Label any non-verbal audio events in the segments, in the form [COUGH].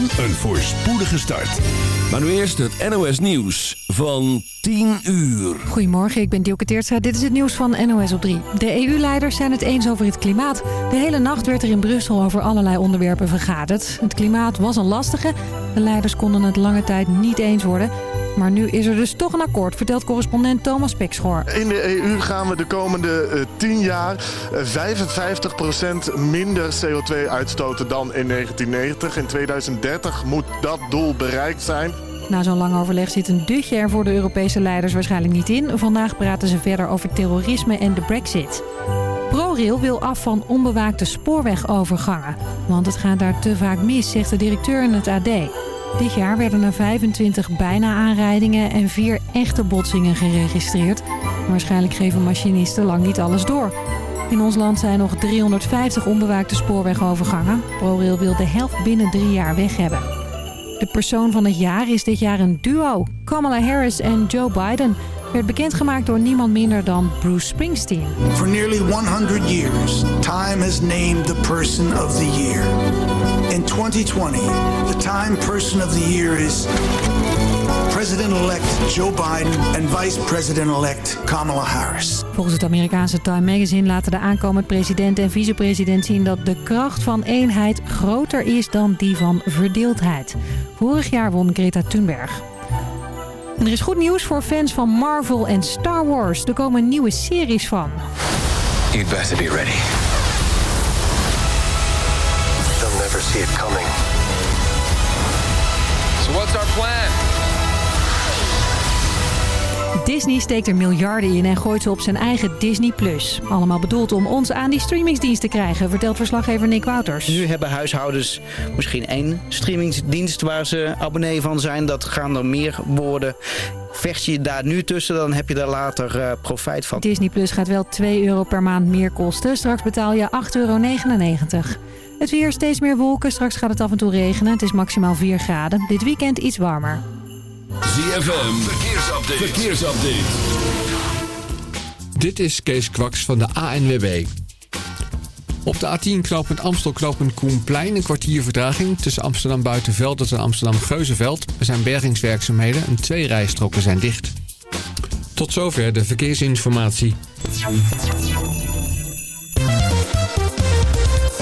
een voorspoedige start. Maar nu eerst het NOS Nieuws van 10 uur. Goedemorgen, ik ben Dielke Teertstra. Dit is het nieuws van NOS op 3. De EU-leiders zijn het eens over het klimaat. De hele nacht werd er in Brussel over allerlei onderwerpen vergaderd. Het klimaat was een lastige. De leiders konden het lange tijd niet eens worden... Maar nu is er dus toch een akkoord, vertelt correspondent Thomas Pekschoor. In de EU gaan we de komende uh, 10 jaar uh, 55% minder CO2 uitstoten dan in 1990. In 2030 moet dat doel bereikt zijn. Na zo'n lang overleg zit een dutje er voor de Europese leiders waarschijnlijk niet in. Vandaag praten ze verder over terrorisme en de brexit. ProRail wil af van onbewaakte spoorwegovergangen. Want het gaat daar te vaak mis, zegt de directeur in het AD. Dit jaar werden er 25 bijna aanrijdingen en 4 echte botsingen geregistreerd. Waarschijnlijk geven machinisten lang niet alles door. In ons land zijn nog 350 onbewaakte spoorwegovergangen. ProRail wil de helft binnen drie jaar weg hebben. De persoon van het jaar is dit jaar een duo. Kamala Harris en Joe Biden werd bekendgemaakt door niemand minder dan Bruce Springsteen. For nearly 100 years, Time has named the person of the year. In 2020, the Time Person of the Year is President-elect Joe Biden en Vice President-elect Kamala Harris. Volgens het Amerikaanse Time Magazine laten de aankomend president en vicepresident zien dat de kracht van eenheid groter is dan die van verdeeldheid. Vorig jaar won Greta Thunberg. En er is goed nieuws voor fans van Marvel en Star Wars. Er komen nieuwe series van. You'd better be ready. They'll never see it coming. Disney steekt er miljarden in en gooit ze op zijn eigen Disney+. Plus. Allemaal bedoeld om ons aan die streamingsdienst te krijgen, vertelt verslaggever Nick Wouters. Nu hebben huishoudens misschien één streamingsdienst waar ze abonnee van zijn. Dat gaan er meer worden. Vecht je daar nu tussen, dan heb je daar later uh, profijt van. Disney Plus gaat wel 2 euro per maand meer kosten. Straks betaal je 8,99 euro. Het weer steeds meer wolken. Straks gaat het af en toe regenen. Het is maximaal 4 graden. Dit weekend iets warmer. ZFM, verkeersupdate. verkeersupdate. Dit is Kees Kwaks van de ANWB. Op de A10 knooppunt Amstel knooppunt Koenplein een kwartier vertraging tussen Amsterdam Buitenveld en Amsterdam Geuzenveld. Er zijn bergingswerkzaamheden en twee rijstroken zijn dicht. Tot zover de verkeersinformatie.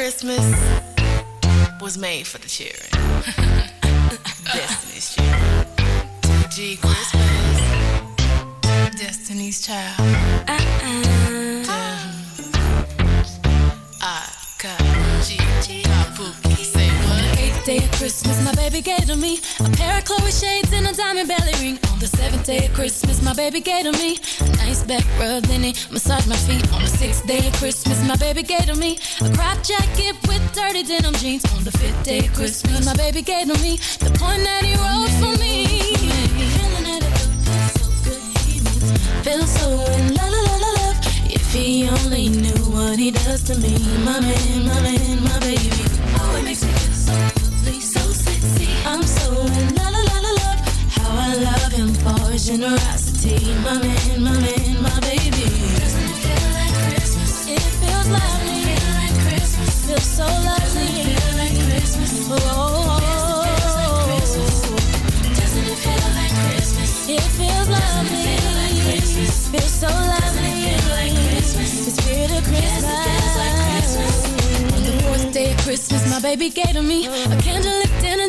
Christmas was made for the children. [LAUGHS] Destiny's children. G Christmas. Destiny's child. Uh-uh. I got G. Kabuki. Say what? Eighth day of Christmas, my baby gave to me a pair of Chloe shades day of Christmas, my baby gave to me a nice back rub, then he massaged my feet. On the sixth day of Christmas, my baby gave to me a crop jacket with dirty denim jeans. On the fifth day of Christmas, my baby gave to me the point that he wrote for me. Feel so in la la la love. If he only knew what he does to me, my man, my man, my baby. Generosity, my man, my man, my baby. Doesn't it feel like Christmas? It feels lovely. Feel like Christmas. Feels so lovely. Doesn't it Feel like Christmas. Oh. Doesn't it feel like Christmas? It feels lovely. It Feel like Christmas. Feels so lovely. It Feel like Christmas. The spirit of Christmas. On the fourth day of Christmas, my baby gave to me a candlelit dinner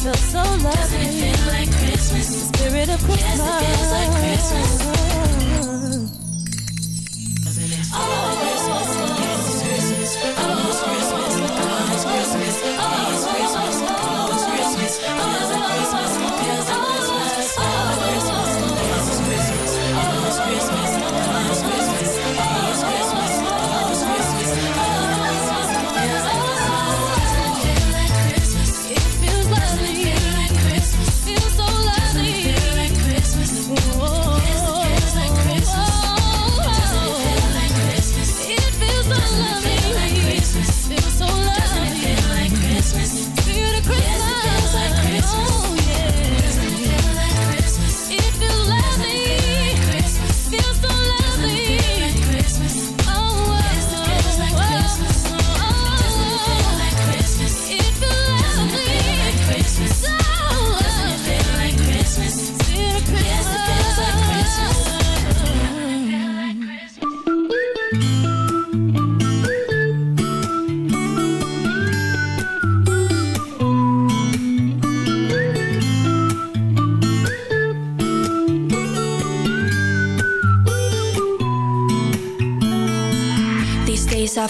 Christmas? Feels so lovely. Doesn't it feel like Christmas? The spirit of Christmas. Yes, it feels like Christmas. Oh. Doesn't it feel like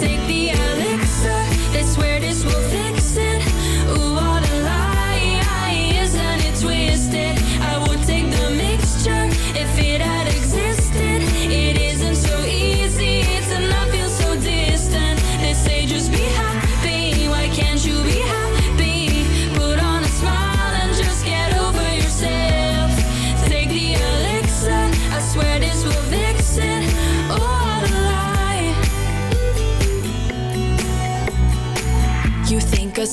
Take the elixir, they swear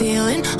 feeling.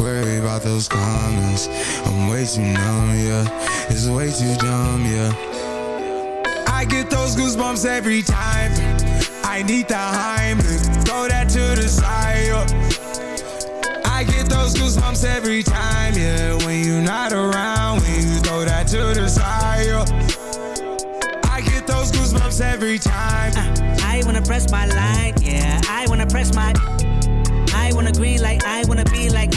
Worry about those comments. I'm way too numb, yeah. It's way too dumb, yeah. I get those goosebumps every time. I need the Heimlich, throw that to the side. yeah. I get those goosebumps every time, yeah. When you're not around, when you throw that to the side. yeah. I get those goosebumps every time. I wanna press my line, yeah. I wanna press my. I wanna green like I wanna be like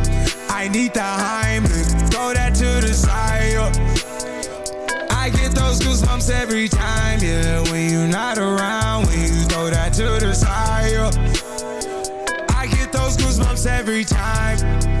I need the Heimlich, throw that to the side. I get those goosebumps every time, yeah. When you're not around, when you throw that to the side. I get those goosebumps every time.